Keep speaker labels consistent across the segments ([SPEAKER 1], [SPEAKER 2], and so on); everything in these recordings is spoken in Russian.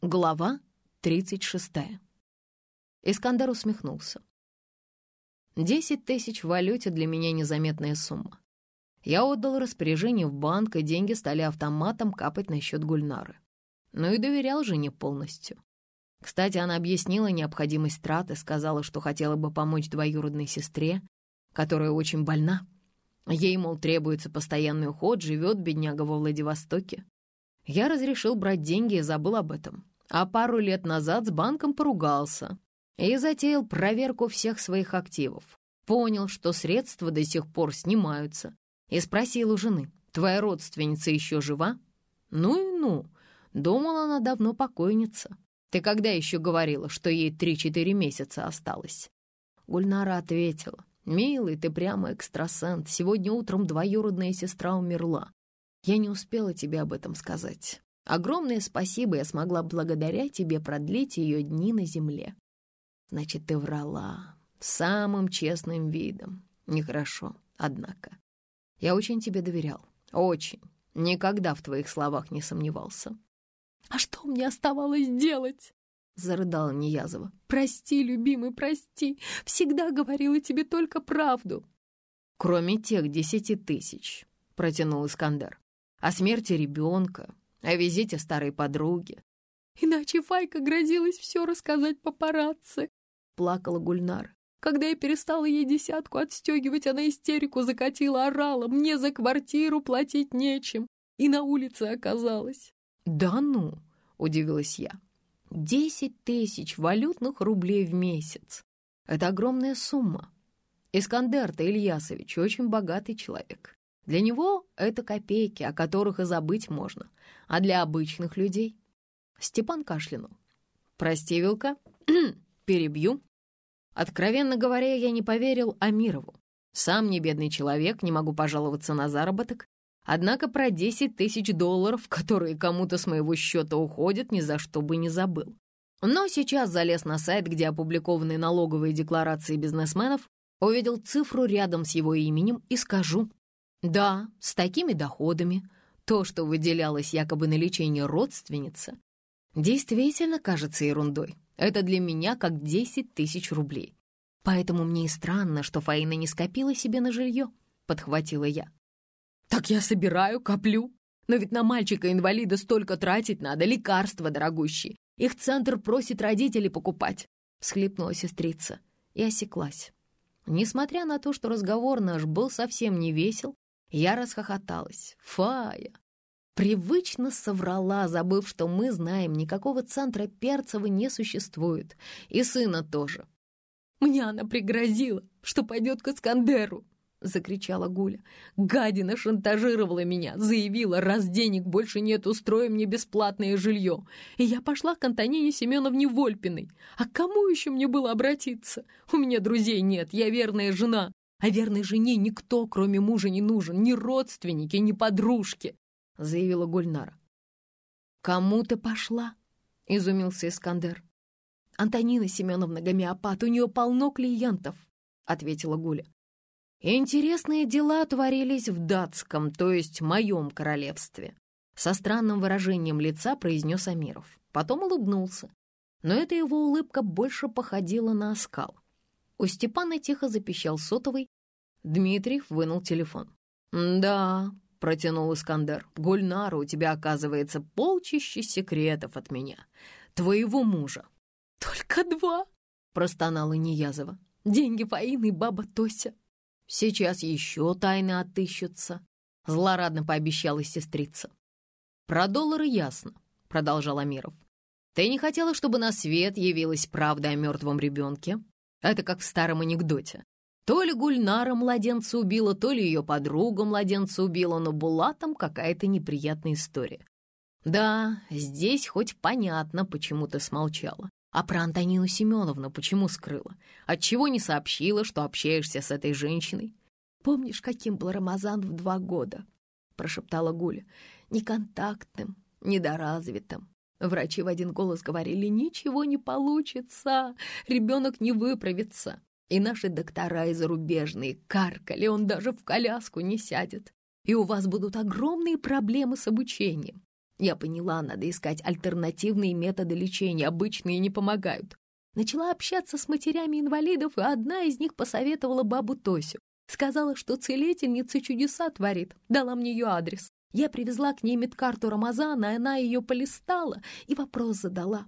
[SPEAKER 1] Глава 36. Искандер усмехнулся. Десять тысяч в валюте для меня незаметная сумма. Я отдал распоряжение в банк, и деньги стали автоматом капать на счет Гульнары. Ну и доверял жене полностью. Кстати, она объяснила необходимость траты, сказала, что хотела бы помочь двоюродной сестре, которая очень больна. Ей, мол, требуется постоянный уход, живет бедняга во Владивостоке. Я разрешил брать деньги и забыл об этом а пару лет назад с банком поругался и затеял проверку всех своих активов. Понял, что средства до сих пор снимаются, и спросил у жены, «Твоя родственница еще жива?» «Ну и ну, думала она давно покойница. Ты когда еще говорила, что ей три-четыре месяца осталось?» Гульнара ответила, «Милый, ты прямо экстрасенс. Сегодня утром двоюродная сестра умерла. Я не успела тебе об этом сказать. Огромное спасибо, я смогла благодаря тебе продлить ее дни на земле. Значит, ты врала самым честным видом. Нехорошо, однако. Я очень тебе доверял. Очень. Никогда в твоих словах не сомневался. «А что мне оставалось делать?» — зарыдала Неязова. «Прости, любимый, прости. Всегда говорила тебе только правду». «Кроме тех десяти тысяч», — протянул Искандер. «О смерти ребенка, о визите старой подруги. Иначе Файка грозилась все рассказать папарацци, — плакала Гульнар. Когда я перестала ей десятку отстегивать, она истерику закатила, орала. Мне за квартиру платить нечем. И на улице оказалась. «Да ну!» — удивилась я. «Десять тысяч валютных рублей в месяц. Это огромная сумма. Искандер-то Ильясович очень богатый человек. Для него это копейки, о которых и забыть можно. А для обычных людей... Степан кашлянул. «Прости, Вилка, перебью. Откровенно говоря, я не поверил Амирову. Сам не бедный человек, не могу пожаловаться на заработок. Однако про 10 тысяч долларов, которые кому-то с моего счета уходят, ни за что бы не забыл. Но сейчас залез на сайт, где опубликованы налоговые декларации бизнесменов, увидел цифру рядом с его именем и скажу, да, с такими доходами то, что выделялось якобы на лечение родственницы, действительно кажется ерундой. Это для меня как 10 тысяч рублей. Поэтому мне и странно, что Фаина не скопила себе на жилье, подхватила я. Так я собираю, коплю. Но ведь на мальчика-инвалида столько тратить надо, лекарства дорогущие. Их центр просит родителей покупать, всхлипнула сестрица и осеклась. Несмотря на то, что разговор наш был совсем не весел, я расхохоталась. Фая! Привычно соврала, забыв, что мы знаем, никакого центра Перцева не существует. И сына тоже. «Мне она пригрозила, что пойдет к Искандеру!» — закричала Гуля. «Гадина шантажировала меня, заявила, раз денег больше нет, устрою мне бесплатное жилье. И я пошла к Антонине Семеновне Вольпиной. А кому еще мне было обратиться? У меня друзей нет, я верная жена. А верной жене никто, кроме мужа, не нужен, ни родственники, ни подружки», — заявила Гульнара. «Кому ты пошла?» — изумился Искандер. «Антонина Семеновна гомеопат, у нее полно клиентов», — ответила Гуля. Интересные дела творились в датском, то есть моем королевстве. Со странным выражением лица произнес Амиров. Потом улыбнулся. Но эта его улыбка больше походила на оскал. У Степана тихо запищал сотовый, Дмитриев вынул телефон. «Да», — протянул Искандер, — «Гульнара, у тебя, оказывается, полчища секретов от меня, твоего мужа». «Только два», — простонала Неязова. «Деньги Фаины и баба Тося». «Сейчас еще тайны отыщутся», — злорадно пообещала сестрица. «Про доллары ясно», — продолжал Амиров. «Ты не хотела, чтобы на свет явилась правда о мертвом ребенке? Это как в старом анекдоте. То ли Гульнара младенца убила, то ли ее подруга младенца убила, но была там какая-то неприятная история. Да, здесь хоть понятно, почему ты смолчала. А про Антонину Семеновну почему скрыла? Отчего не сообщила, что общаешься с этой женщиной? Помнишь, каким был Рамазан в два года? Прошептала Гуля. Неконтактным, недоразвитым. Врачи в один голос говорили, ничего не получится, ребенок не выправится. И наши доктора и зарубежные каркали, он даже в коляску не сядет. И у вас будут огромные проблемы с обучением. Я поняла, надо искать альтернативные методы лечения, обычные не помогают. Начала общаться с матерями инвалидов, и одна из них посоветовала бабу Тосю. Сказала, что целительница чудеса творит, дала мне ее адрес. Я привезла к ней медкарту Рамазана, и она ее полистала и вопрос задала.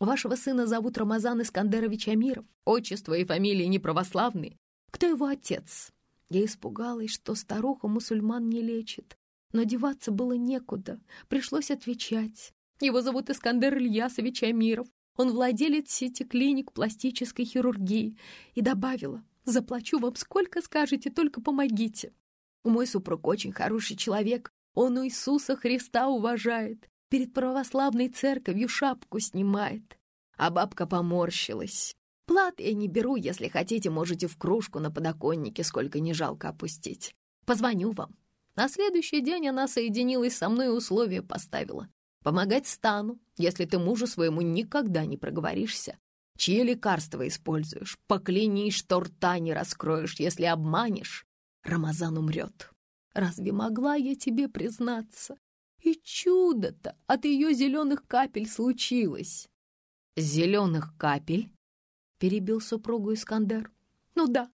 [SPEAKER 1] Вашего сына зовут Рамазан Искандерович Амиров. Отчество и фамилия не православные. Кто его отец? Я испугалась, что старуха мусульман не лечит. Но деваться было некуда. Пришлось отвечать. Его зовут Искандер Ильясович Амиров. Он владелец сети клиник пластической хирургии. И добавила, заплачу вам сколько скажете, только помогите. Мой супруг очень хороший человек. Он Иисуса Христа уважает перед православной церковью шапку снимает. А бабка поморщилась. Плат я не беру, если хотите, можете в кружку на подоконнике, сколько не жалко опустить. Позвоню вам. На следующий день она соединилась со мной и условия поставила. Помогать стану, если ты мужу своему никогда не проговоришься. Чьи лекарства используешь? Поклянись, что рта не раскроешь, если обманешь. Рамазан умрет. Разве могла я тебе признаться? И чудо-то от ее зеленых капель случилось. «Зеленых капель?» — перебил супругу Искандер. «Ну да.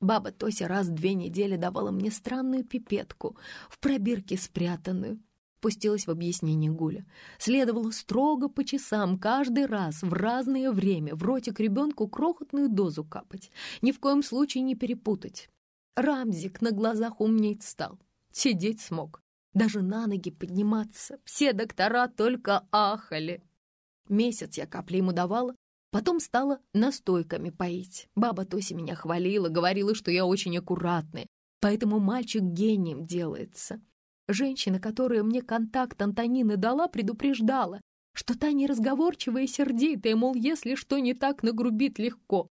[SPEAKER 1] Баба Тося раз в две недели давала мне странную пипетку, в пробирке спрятанную. Пустилась в объяснение Гуля. Следовало строго по часам каждый раз в разное время в ротик ребенку крохотную дозу капать. Ни в коем случае не перепутать. Рамзик на глазах умнеть стал. Сидеть смог даже на ноги подниматься. Все доктора только ахали. Месяц я капли ему давала, потом стала настойками поить. Баба Тося меня хвалила, говорила, что я очень аккуратная, поэтому мальчик гением делается. Женщина, которая мне контакт Антонины дала, предупреждала, что та неразговорчивая и сердитая, мол, если что не так, нагрубит легко.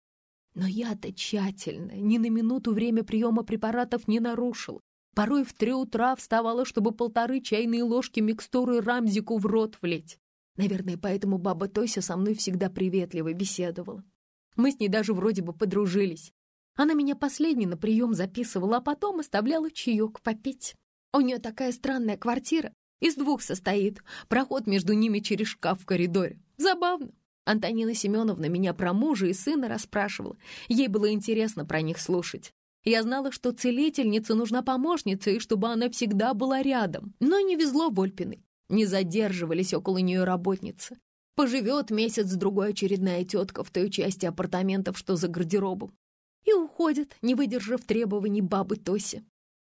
[SPEAKER 1] Но я-то тщательно, ни на минуту время приема препаратов не нарушила. Порой в три утра вставала, чтобы полторы чайные ложки микстуры Рамзику в рот влить. Наверное, поэтому баба Тося со мной всегда приветливо беседовала. Мы с ней даже вроде бы подружились. Она меня последней на прием записывала, а потом оставляла чаек попить. У нее такая странная квартира, из двух состоит, проход между ними через шкаф в коридоре. Забавно. Антонина Семеновна меня про мужа и сына расспрашивала. Ей было интересно про них слушать. Я знала, что целительнице нужна помощница, и чтобы она всегда была рядом. Но не везло Вольпиной. Не задерживались около нее работницы. Поживет месяц-другой очередная тетка в той части апартаментов, что за гардеробом. И уходит, не выдержав требований бабы Тоси.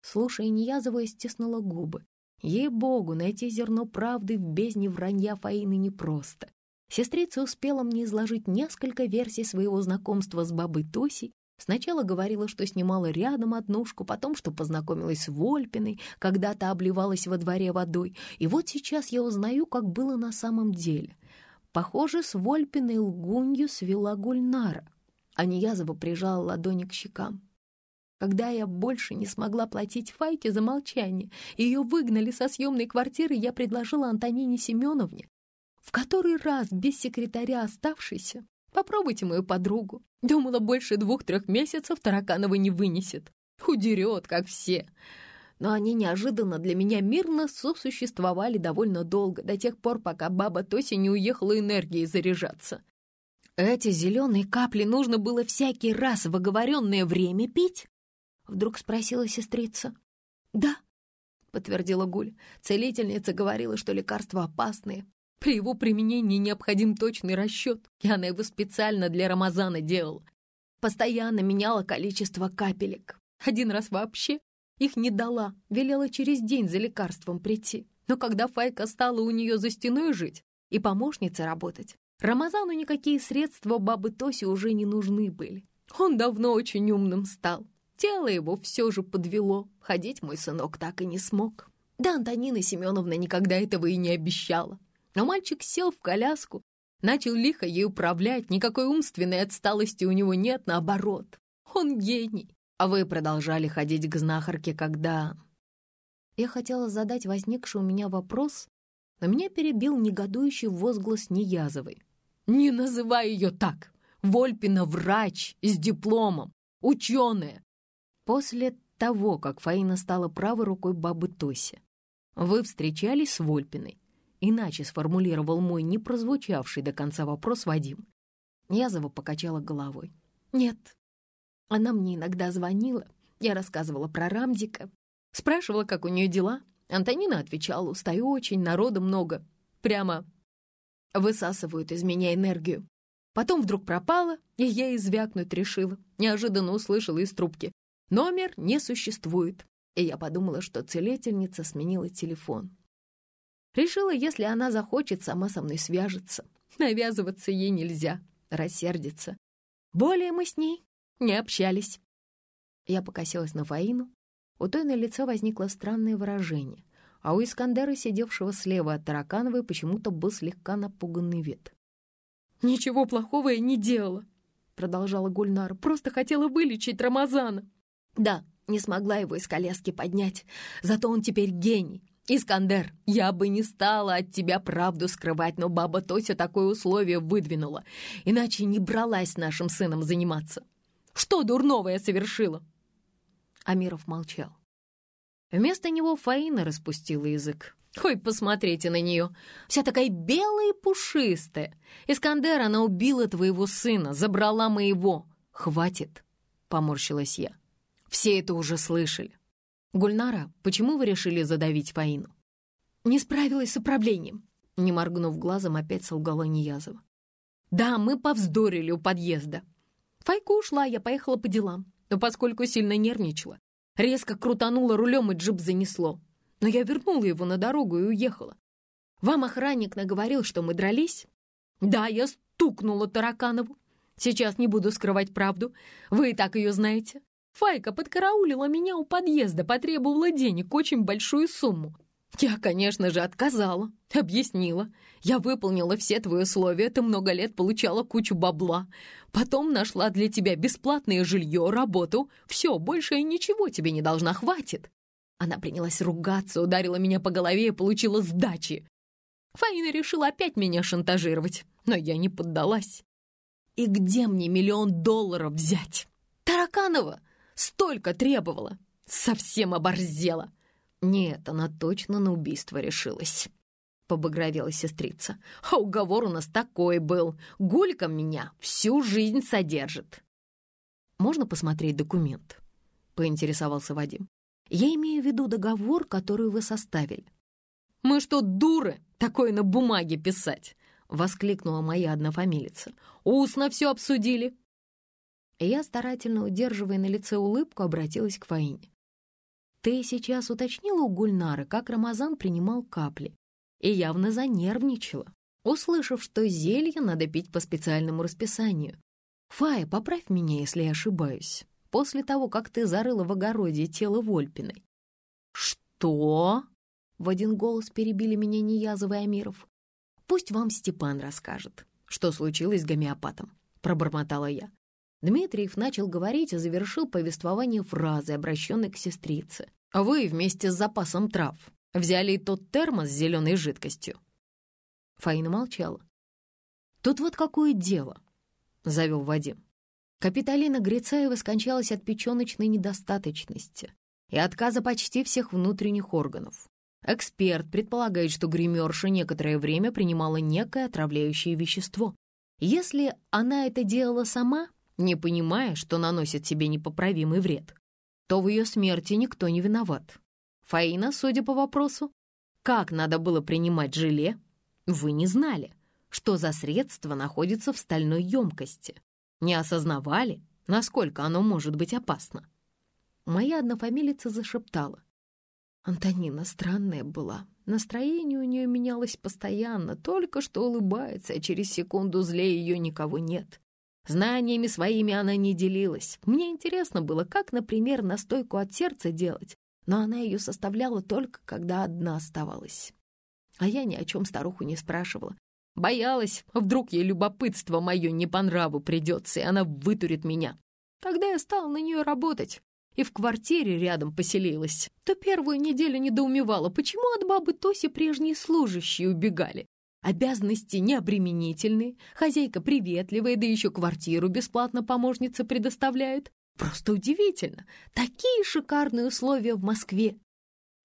[SPEAKER 1] Слушая Ниязова, стеснула губы. Ей-богу, найти зерно правды в бездне вранья Фаины непросто. Сестрица успела мне изложить несколько версий своего знакомства с бабой Тосей, Сначала говорила, что снимала рядом однушку, потом, что познакомилась с Вольпиной, когда-то обливалась во дворе водой. И вот сейчас я узнаю, как было на самом деле. Похоже, с Вольпиной лгунью свела Гульнара, а Ниязова прижала ладони к щекам. Когда я больше не смогла платить Файке за молчание, ее выгнали со съемной квартиры, я предложила Антонине Семеновне, в который раз без секретаря оставшейся, Попробуйте мою подругу. Думала, больше двух-трех месяцев Тараканова не вынесет. Удерет, как все. Но они неожиданно для меня мирно сосуществовали довольно долго, до тех пор, пока баба Тося не уехала энергией заряжаться. «Эти зеленые капли нужно было всякий раз в оговоренное время пить?» Вдруг спросила сестрица. «Да», — подтвердила Гуль. Целительница говорила, что лекарства опасные, при его применении необходим точный расчет, и она его специально для Рамазана делала. Постоянно меняла количество капелек. Один раз вообще их не дала, велела через день за лекарством прийти. Но когда Файка стала у нее за стеной жить и помощницей работать, Рамазану никакие средства бабы Тоси уже не нужны были. Он давно очень умным стал. Тело его все же подвело. Ходить мой сынок так и не смог. Да Антонина Семеновна никогда этого и не обещала. Но мальчик сел в коляску, начал лихо ей управлять, никакой умственной отсталости у него нет, наоборот. Он гений. А вы продолжали ходить к знахарке, когда... Я хотела задать возникший у меня вопрос, но меня перебил негодующий возглас Неязовой. «Не называй ее так! Вольпина врач с дипломом, ученая. После того, как Фаина стала правой рукой бабы Тоси, вы встречались с Вольпиной? Иначе сформулировал мой не прозвучавший до конца вопрос Вадим. Язова покачала головой. Нет. Она мне иногда звонила. Я рассказывала про Рамдика. Спрашивала, как у нее дела. Антонина отвечала, устаю очень, народа много. Прямо высасывают из меня энергию. Потом вдруг пропала, и я извякнуть решила. Неожиданно услышала из трубки. Номер не существует. И я подумала, что целительница сменила телефон. Решила, если она захочет, сама со мной свяжется. Навязываться ей нельзя, рассердится. Более мы с ней не общались. Я покосилась на Фаину. У той на лице возникло странное выражение, а у Искандера, сидевшего слева от Таракановой, почему-то был слегка напуганный вид. «Ничего плохого я не делала», — продолжала Гульнара. «Просто хотела вылечить Рамазана». «Да, не смогла его из коляски поднять, зато он теперь гений. «Искандер, я бы не стала от тебя правду скрывать, но баба Тося такое условие выдвинула, иначе не бралась нашим сыном заниматься. Что дурного я совершила?» Амиров молчал. Вместо него Фаина распустила язык. «Ой, посмотрите на нее! Вся такая белая и пушистая! Искандер, она убила твоего сына, забрала моего! Хватит!» — поморщилась я. «Все это уже слышали. «Гульнара, почему вы решили задавить Фаину?» «Не справилась с управлением», — не моргнув глазом, опять солгала Ниязова. «Да, мы повздорили у подъезда. Файка ушла, я поехала по делам, но поскольку сильно нервничала, резко крутанула рулем и джип занесло. Но я вернула его на дорогу и уехала. Вам охранник наговорил, что мы дрались? Да, я стукнула Тараканову. Сейчас не буду скрывать правду, вы и так ее знаете. Файка подкараулила меня у подъезда, потребовала денег, очень большую сумму. Я, конечно же, отказала, объяснила. Я выполнила все твои условия, ты много лет получала кучу бабла. Потом нашла для тебя бесплатное жилье, работу. Все, больше я ничего тебе не должна, хватит. Она принялась ругаться, ударила меня по голове и получила сдачи. Фаина решила опять меня шантажировать, но я не поддалась. И где мне миллион долларов взять? Тараканова! Столько требовала. Совсем оборзела. Нет, она точно на убийство решилась. Побагровела сестрица. А уговор у нас такой был. Гулька меня всю жизнь содержит. Можно посмотреть документ? Поинтересовался Вадим. Я имею в виду договор, который вы составили. «Мы что, дуры, такое на бумаге писать?» — воскликнула моя однофамилица. «Устно все обсудили я, старательно удерживая на лице улыбку, обратилась к Фаине. «Ты сейчас уточнила у Гульнары, как Рамазан принимал капли, и явно занервничала, услышав, что зелье надо пить по специальному расписанию. Фая, поправь меня, если я ошибаюсь, после того, как ты зарыла в огороде тело Вольпиной». «Что?» — в один голос перебили меня Неязов и Амиров. «Пусть вам Степан расскажет, что случилось с гомеопатом», — пробормотала я. Дмитриев начал говорить и завершил повествование фразы, обращенной к сестрице. «Вы вместе с запасом трав взяли и тот термос с зеленой жидкостью». Фаина молчала. «Тут вот какое дело», — завел Вадим. Капиталина Грицаева скончалась от печеночной недостаточности и отказа почти всех внутренних органов. Эксперт предполагает, что гримерша некоторое время принимала некое отравляющее вещество. Если она это делала сама, не понимая, что наносит себе непоправимый вред, то в ее смерти никто не виноват. Фаина, судя по вопросу, как надо было принимать желе, вы не знали, что за средство находится в стальной емкости, не осознавали, насколько оно может быть опасно. Моя однофамилица зашептала. Антонина странная была. Настроение у нее менялось постоянно, только что улыбается, а через секунду злее ее никого нет. Знаниями своими она не делилась. Мне интересно было, как, например, настойку от сердца делать, но она ее составляла только, когда одна оставалась. А я ни о чем старуху не спрашивала. Боялась, вдруг ей любопытство мое не по нраву придется, и она вытурит меня. Когда я стала на нее работать и в квартире рядом поселилась, то первую неделю недоумевала, почему от бабы Тоси прежние служащие убегали. Обязанности необременительные, хозяйка приветливая, да еще квартиру бесплатно помощница предоставляет. Просто удивительно. Такие шикарные условия в Москве.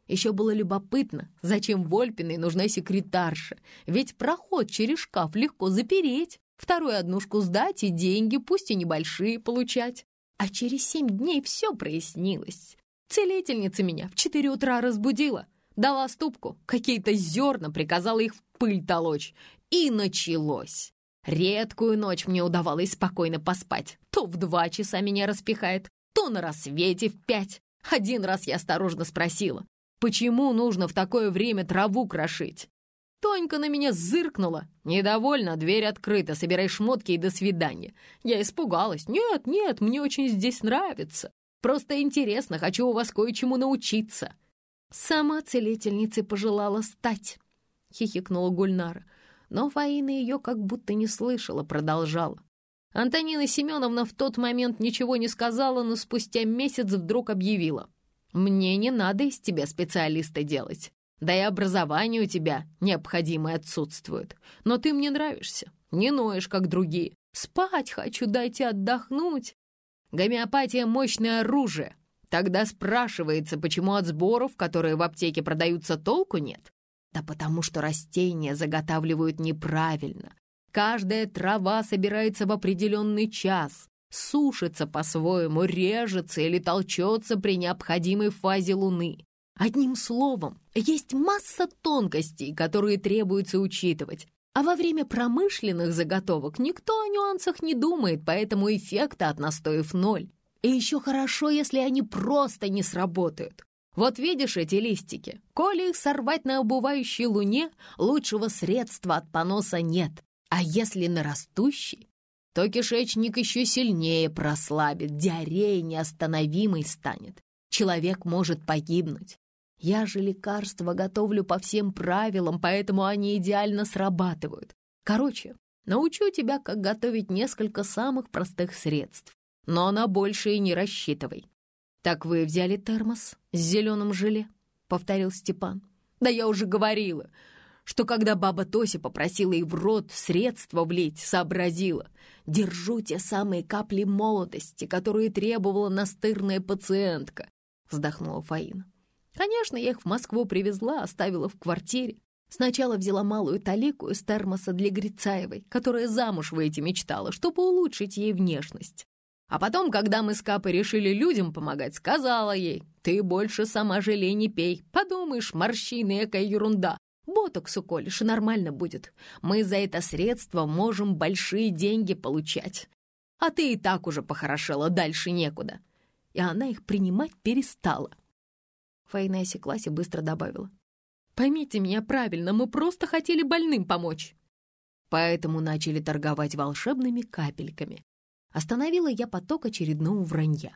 [SPEAKER 1] Еще было любопытно, зачем Вольпиной нужна секретарша, ведь проход через шкаф легко запереть, вторую однушку сдать и деньги, пусть и небольшие, получать. А через семь дней все прояснилось. Целительница меня в четыре утра разбудила, дала ступку, какие-то зерна, приказала их в пыль толочь. И началось. Редкую ночь мне удавалось спокойно поспать. То в два часа меня распихает, то на рассвете в пять. Один раз я осторожно спросила, почему нужно в такое время траву крошить? Тонька на меня зыркнула. Недовольна, дверь открыта, собирай шмотки и до свидания. Я испугалась. Нет, нет, мне очень здесь нравится. Просто интересно, хочу у вас кое-чему научиться. Сама целительницей пожелала стать, хихикнула Гульнара. Но Фаина ее как будто не слышала, продолжала. Антонина Семеновна в тот момент ничего не сказала, но спустя месяц вдруг объявила. «Мне не надо из тебя специалиста делать. Да и образование у тебя необходимое отсутствует. Но ты мне нравишься, не ноешь, как другие. Спать хочу, дайте отдохнуть. Гомеопатия — мощное оружие. Тогда спрашивается, почему от сборов, которые в аптеке продаются, толку нет? Да потому что растения заготавливают неправильно. Каждая трава собирается в определенный час, сушится по-своему, режется или толчется при необходимой фазе Луны. Одним словом, есть масса тонкостей, которые требуется учитывать. А во время промышленных заготовок никто о нюансах не думает, поэтому эффекта от настоев ноль. И еще хорошо, если они просто не сработают. Вот видишь эти листики? Коли их сорвать на обувающей луне, лучшего средства от поноса нет. А если на растущей, то кишечник еще сильнее прослабит, диарея неостановимой станет. Человек может погибнуть. Я же лекарства готовлю по всем правилам, поэтому они идеально срабатывают. Короче, научу тебя, как готовить несколько самых простых средств. Но на большее не рассчитывай. «Так вы взяли термос с зеленым желе?» — повторил Степан. «Да я уже говорила, что когда баба Тося попросила ей в рот средства влить, сообразила. Держу те самые капли молодости, которые требовала настырная пациентка», — вздохнула Фаина. Конечно, я их в Москву привезла, оставила в квартире. Сначала взяла малую талику из термоса для Грицаевой, которая замуж выйти мечтала, чтобы улучшить ей внешность. А потом, когда мы с Капой решили людям помогать, сказала ей, «Ты больше сама желе не пей. Подумаешь, морщины, экая ерунда. Ботокс уколешь, и нормально будет. Мы за это средство можем большие деньги получать. А ты и так уже похорошела, дальше некуда». И она их принимать перестала. Фаина осеклась и быстро добавила. «Поймите меня правильно, мы просто хотели больным помочь». Поэтому начали торговать волшебными капельками. Остановила я поток очередного вранья.